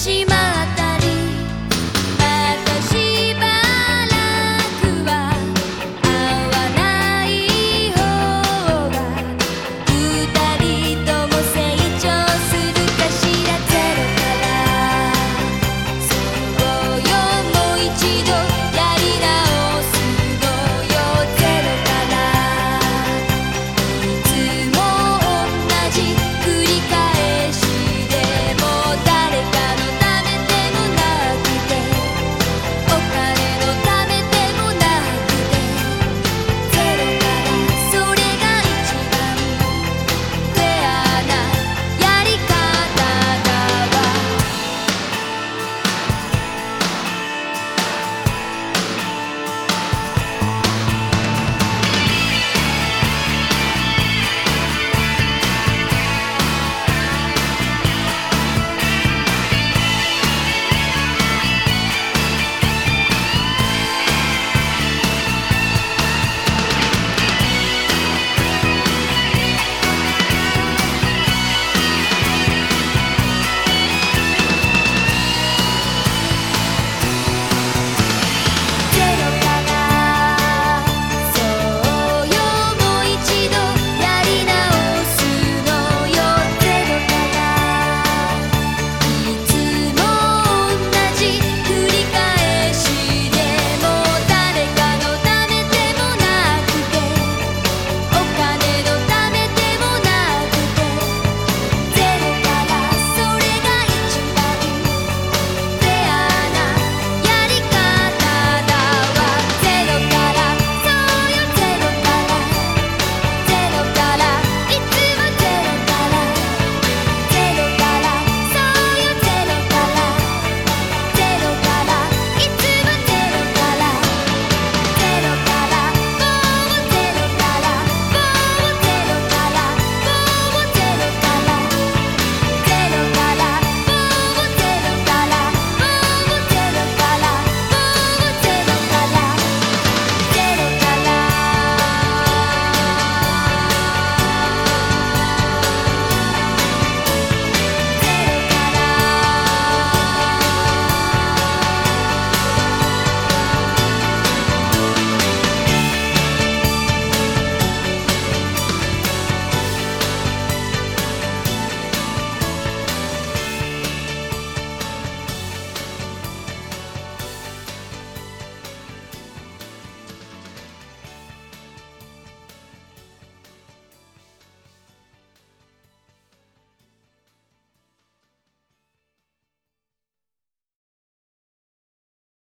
しま